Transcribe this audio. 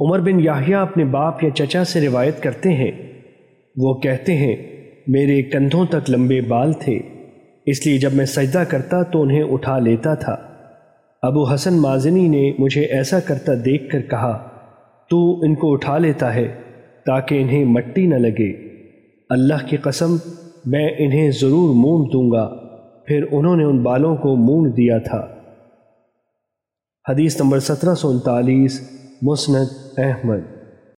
عمر بن یاہیا اپنے باپ یا چچا سے روایت کرتے ہیں۔ وہ کہتے ہیں، میرے کندھوں تک لمبے بال تھے، اس لیے جب میں سجدہ کرتا تو انہیں اٹھا لیتا تھا۔ ابو حسن مازنی نے مجھے ایسا کرتا دیکھ کر کہا، تو ان کو اٹھا لیتا ہے تاکہ انہیں مٹی نہ لگے۔ اللہ کی قسم، میں انہیں ضرور مون دوں گا۔ پھر انہوں نے ان بالوں کو مون دیا تھا۔ حدیث نمبر سترہ سو انتالیس۔ مسند احمد